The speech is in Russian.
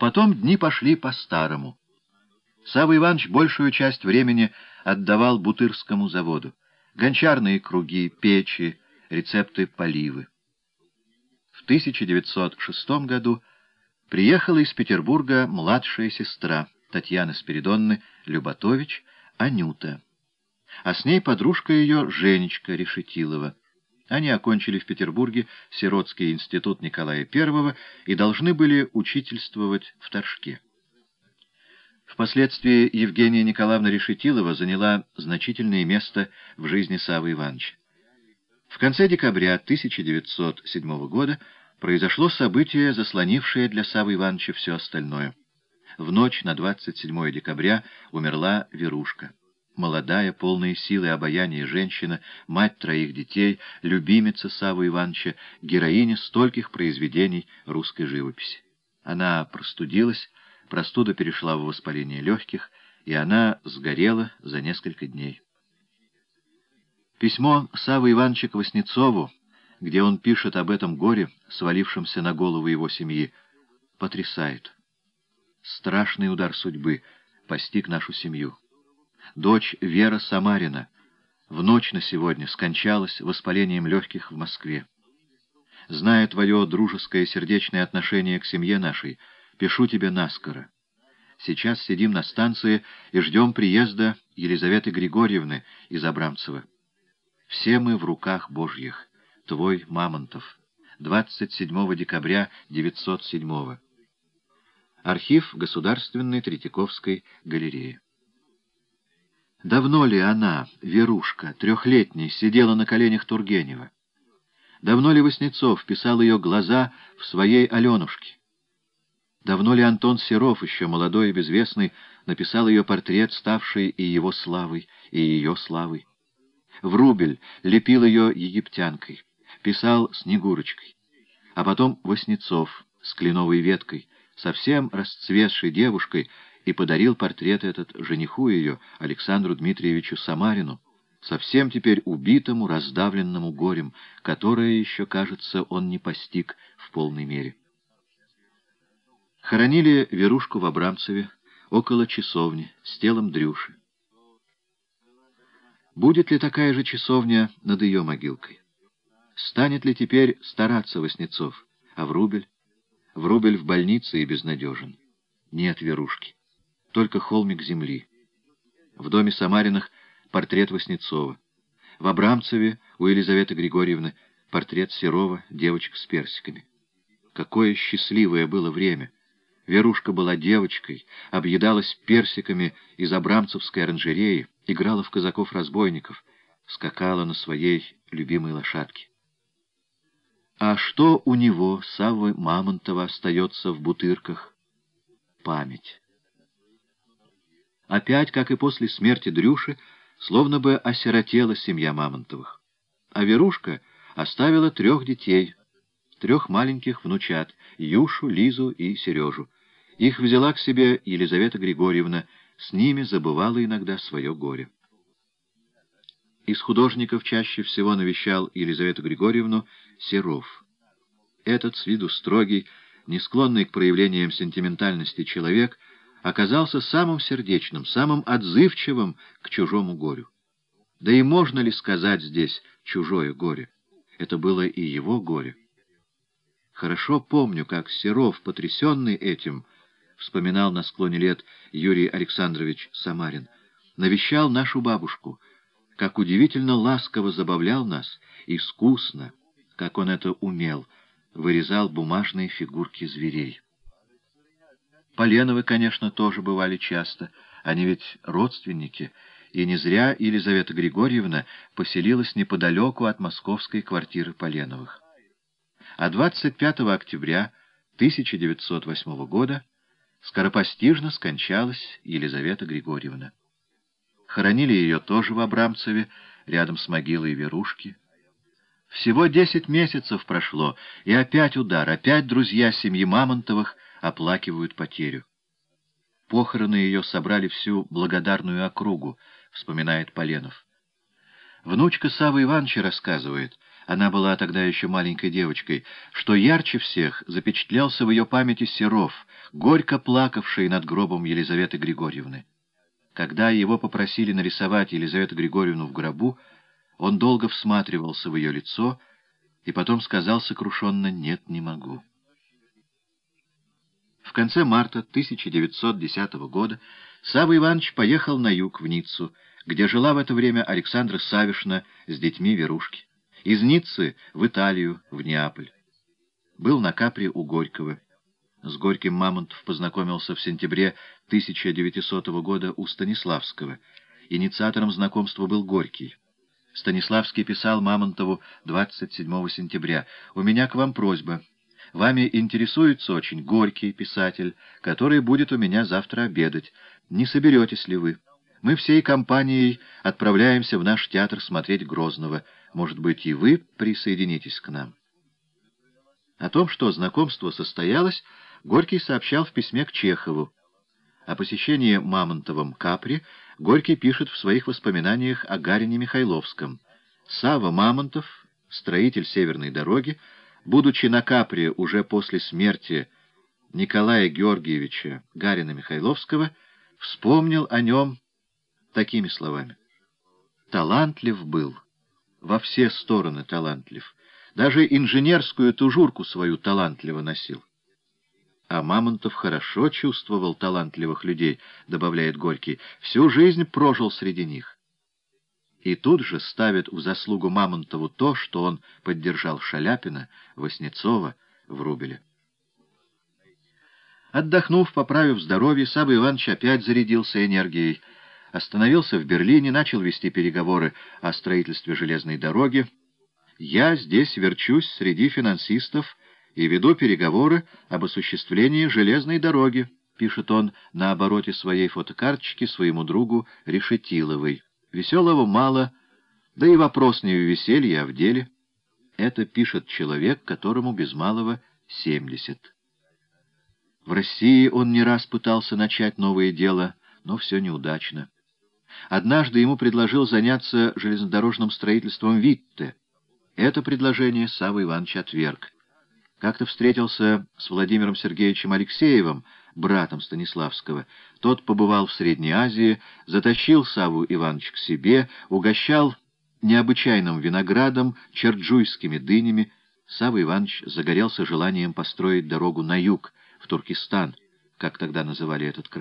потом дни пошли по-старому. Савва Иванович большую часть времени отдавал Бутырскому заводу. Гончарные круги, печи, рецепты поливы. В 1906 году приехала из Петербурга младшая сестра Татьяны Спиридонны Люботович, Анюта. А с ней подружка ее Женечка Решетилова. Они окончили в Петербурге Сиротский институт Николая I и должны были учительствовать в Торжке. Впоследствии Евгения Николаевна Решетилова заняла значительное место в жизни Савы Ивановича. В конце декабря 1907 года произошло событие, заслонившее для Савы Ивановича все остальное. В ночь на 27 декабря умерла Верушка. Молодая, полная силы обаяния женщина, мать троих детей, любимица Савы Ивановича, героиня стольких произведений русской живописи. Она простудилась, Простуда перешла в воспаление легких, и она сгорела за несколько дней. Письмо Савы Ивановича к Васнецову, где он пишет об этом горе, свалившемся на голову его семьи, потрясает. Страшный удар судьбы постиг нашу семью. Дочь Вера Самарина в ночь на сегодня скончалась воспалением легких в Москве. Зная твое дружеское сердечное отношение к семье нашей, Пишу тебе наскоро. Сейчас сидим на станции и ждем приезда Елизаветы Григорьевны из Абрамцева. Все мы в руках Божьих. Твой Мамонтов. 27 декабря 907 Архив Государственной Третьяковской галереи. Давно ли она, Верушка, трехлетней, сидела на коленях Тургенева? Давно ли Васнецов писал ее глаза в своей Аленушке? Давно ли Антон Серов, еще молодой и безвестный, написал ее портрет, ставший и его славой, и ее славой? Врубель лепил ее египтянкой, писал Снегурочкой. А потом Васнецов с кленовой веткой, совсем расцветшей девушкой, и подарил портрет этот жениху ее, Александру Дмитриевичу Самарину, совсем теперь убитому, раздавленному горем, которое еще, кажется, он не постиг в полной мере. Хоронили Верушку в Абрамцеве, около часовни, с телом Дрюши. Будет ли такая же часовня над ее могилкой? Станет ли теперь стараться Васнецов? А Врубель? Врубель в больнице и безнадежен. Нет Верушки. Только холмик земли. В доме Самариных портрет Васнецова. В Абрамцеве у Елизаветы Григорьевны портрет Серова, девочка с персиками. Какое счастливое было время! Верушка была девочкой, объедалась персиками из абрамцевской оранжереи, играла в казаков-разбойников, скакала на своей любимой лошадке. А что у него, Саввы Мамонтова, остается в бутырках? Память. Опять, как и после смерти Дрюши, словно бы осиротела семья Мамонтовых. А Верушка оставила трех детей, трех маленьких внучат — Юшу, Лизу и Сережу. Их взяла к себе Елизавета Григорьевна, с ними забывала иногда свое горе. Из художников чаще всего навещал Елизавету Григорьевну Серов. Этот с виду строгий, не склонный к проявлениям сентиментальности человек оказался самым сердечным, самым отзывчивым к чужому горю. Да и можно ли сказать здесь «чужое горе»? Это было и его горе. Хорошо помню, как Серов, потрясенный этим, вспоминал на склоне лет Юрий Александрович Самарин, навещал нашу бабушку, как удивительно ласково забавлял нас, искусно, как он это умел, вырезал бумажные фигурки зверей. Поленовы, конечно, тоже бывали часто, они ведь родственники, и не зря Елизавета Григорьевна поселилась неподалеку от московской квартиры Поленовых. А 25 октября 1908 года скоропостижно скончалась Елизавета Григорьевна. Хоронили ее тоже в Абрамцеве, рядом с могилой Верушки. Всего десять месяцев прошло, и опять удар, опять друзья семьи Мамонтовых оплакивают потерю. Похороны ее собрали всю благодарную округу, вспоминает Поленов. Внучка Савы Ивановича рассказывает, она была тогда еще маленькой девочкой, что ярче всех запечатлелся в ее памяти Серов, горько плакавший над гробом Елизаветы Григорьевны. Когда его попросили нарисовать Елизавету Григорьевну в гробу, он долго всматривался в ее лицо и потом сказал сокрушенно «нет, не могу». В конце марта 1910 года Савва Иванович поехал на юг, в Ниццу, где жила в это время Александра Савишна с детьми Верушки. Из Ниццы в Италию, в Неаполь. Был на Капре у Горького. С Горьким Мамонтов познакомился в сентябре 1900 года у Станиславского. Инициатором знакомства был Горький. Станиславский писал Мамонтову 27 сентября «У меня к вам просьба». Вами интересуется очень горький писатель, который будет у меня завтра обедать. Не соберетесь ли вы? Мы всей компанией отправляемся в наш театр смотреть Грозного. Может быть, и вы присоединитесь к нам?» О том, что знакомство состоялось, Горький сообщал в письме к Чехову. О посещении Мамонтовым Капри Горький пишет в своих воспоминаниях о Гарине Михайловском. Сава Мамонтов, строитель Северной дороги, будучи на Капре уже после смерти Николая Георгиевича Гарина Михайловского, вспомнил о нем такими словами. «Талантлив был, во все стороны талантлив, даже инженерскую тужурку свою талантливо носил». А Мамонтов хорошо чувствовал талантливых людей, добавляет Горький, всю жизнь прожил среди них. И тут же ставит в заслугу Мамонтову то, что он поддержал Шаляпина, Васнецова, Врубеля. Отдохнув, поправив здоровье, Саба Иванович опять зарядился энергией. Остановился в Берлине, начал вести переговоры о строительстве железной дороги. «Я здесь верчусь среди финансистов и веду переговоры об осуществлении железной дороги», пишет он на обороте своей фотокарточки своему другу Решетиловой. Веселого мало, да и вопрос не в веселье, а в деле. Это пишет человек, которому без малого семьдесят. В России он не раз пытался начать новое дело, но все неудачно. Однажды ему предложил заняться железнодорожным строительством Витте. Это предложение Савва Иванович отверг. Как-то встретился с Владимиром Сергеевичем Алексеевым, братом Станиславского. Тот побывал в Средней Азии, затащил Саву Иванович к себе, угощал необычайным виноградом, черджуйскими дынями. Савва Иванович загорелся желанием построить дорогу на юг, в Туркестан, как тогда называли этот край.